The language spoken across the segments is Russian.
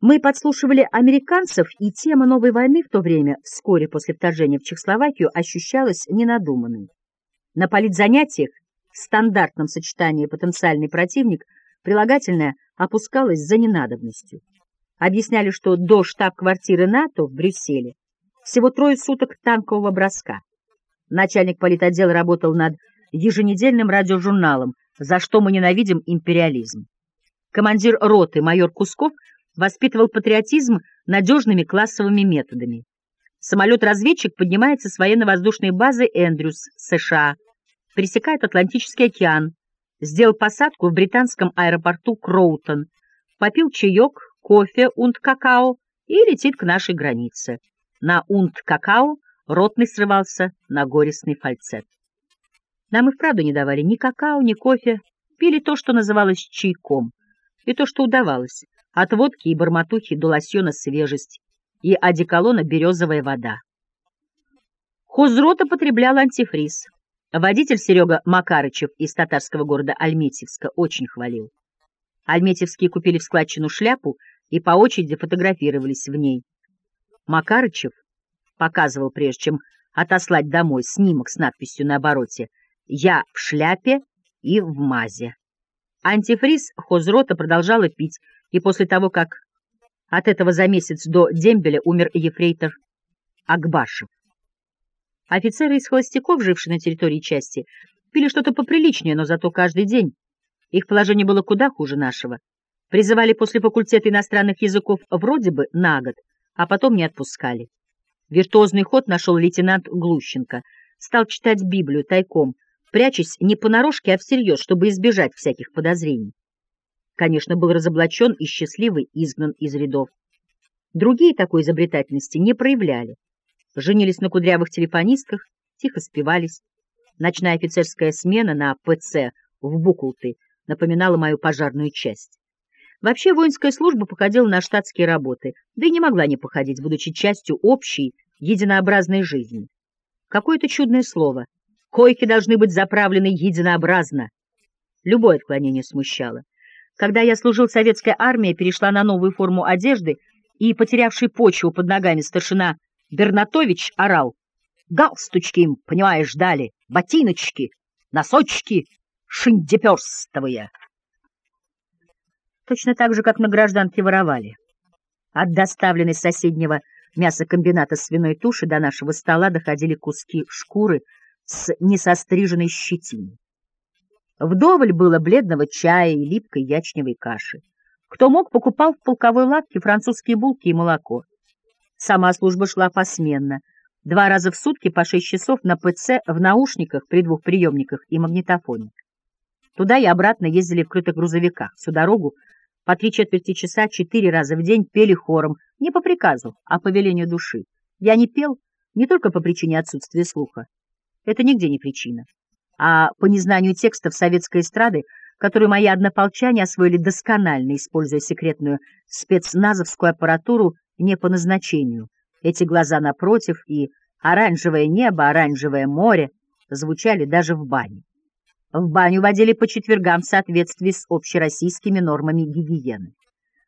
Мы подслушивали американцев, и тема новой войны в то время, вскоре после вторжения в Чехословакию, ощущалась ненадуманной. На политзанятиях в стандартном сочетании потенциальный противник прилагательное опускалось за ненадобностью. Объясняли, что до штаб-квартиры НАТО в Брюсселе всего трое суток танкового броска. Начальник политотдела работал над еженедельным радиожурналом «За что мы ненавидим империализм». Командир роты майор Кусков воспитывал патриотизм надежными классовыми методами. Самолет-разведчик поднимается с военно-воздушной базы Эндрюс, США, пересекает Атлантический океан, сделал посадку в британском аэропорту Кроутон, попил чаек, кофе, унт-какао и летит к нашей границе. На унт-какао ротный срывался на горестный фальцет. Нам и вправду не давали ни какао, ни кофе, пили то, что называлось чайком, и то, что удавалось, от водки и барматухи до лосьона свежесть и одеколона березовая вода. Хозрота потреблял антифриз. Водитель Серега Макарычев из татарского города Альметьевска очень хвалил. Альметьевские купили в складчину шляпу и по очереди фотографировались в ней. Макарычев показывал, прежде чем отослать домой, снимок с надписью на обороте «Я в шляпе и в мазе». Антифриз хозрота продолжала пить, и после того, как от этого за месяц до дембеля умер ефрейтор Акбашев. Офицеры из холостяков, жившие на территории части, пили что-то поприличнее, но зато каждый день. Их положение было куда хуже нашего. Призывали после факультета иностранных языков вроде бы на год, а потом не отпускали. Виртуозный ход нашел лейтенант Глущенко. Стал читать Библию тайком, прячась не понарошке, а всерьез, чтобы избежать всяких подозрений. Конечно, был разоблачен и счастливый изгнан из рядов. Другие такой изобретательности не проявляли женились на кудрявых телефонистках, тихо спивались. Ночная офицерская смена на ПЦ в Букулты напоминала мою пожарную часть. Вообще воинская служба походила на штатские работы, да и не могла не походить, будучи частью общей, единообразной жизни. Какое-то чудное слово. Койки должны быть заправлены единообразно. Любое отклонение смущало. Когда я служил в советской армии, перешла на новую форму одежды, и, потерявший почву под ногами старшина Бернатович орал. Галстучки им, понимаешь, дали, ботиночки, носочки шиндеперстовые. Точно так же, как на гражданке воровали. От доставленной с соседнего мясокомбината свиной туши до нашего стола доходили куски шкуры с несостриженной щетиной. Вдоволь было бледного чая и липкой ячневой каши. Кто мог, покупал в полковой лавке французские булки и молоко. Сама служба шла посменно. Два раза в сутки по шесть часов на ПЦ в наушниках при двух приемниках и магнитофоне. Туда и обратно ездили в крытых грузовиках. Всю дорогу по три четверти часа четыре раза в день пели хором, не по приказу, а по велению души. Я не пел не только по причине отсутствия слуха. Это нигде не причина. А по незнанию текстов советской эстрады, которую мои однополчане освоили досконально, используя секретную спецназовскую аппаратуру не по назначению. Эти глаза напротив и оранжевое небо, оранжевое море звучали даже в бане. В баню водили по четвергам в соответствии с общероссийскими нормами гигиены.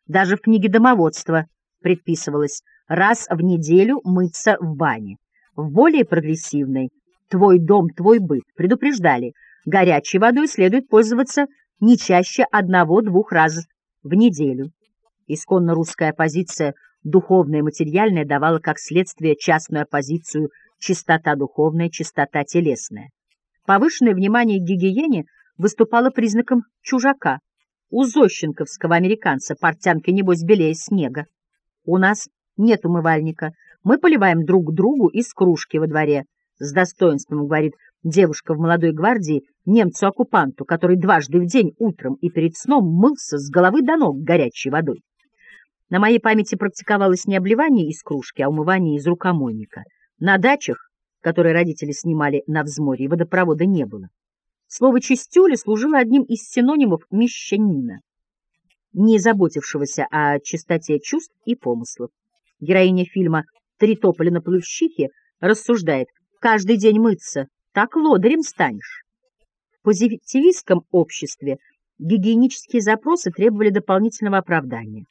Даже в книге домоводства предписывалось раз в неделю мыться в бане. В более прогрессивной «Твой дом, твой быт» предупреждали, горячей водой следует пользоваться не чаще одного-двух раз в неделю. Исконно русская позиция – духовное и материальное давало как следствие частную оппозицию чистота духовная, чистота телесная. Повышенное внимание к гигиене выступало признаком чужака. У зощенковского американца портянки, небось, белее снега. У нас нет умывальника. Мы поливаем друг другу из кружки во дворе. С достоинством говорит девушка в молодой гвардии немцу-оккупанту, который дважды в день утром и перед сном мылся с головы до ног горячей водой. На моей памяти практиковалось не обливание из кружки, а умывание из рукомойника. На дачах, которые родители снимали на взморье, водопровода не было. Слово «чистюля» служило одним из синонимов мещанина, не заботившегося о чистоте чувств и помыслов. Героиня фильма «Три тополя на плющихе» рассуждает «каждый день мыться, так лодырем станешь». В позитивистском обществе гигиенические запросы требовали дополнительного оправдания.